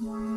Wow.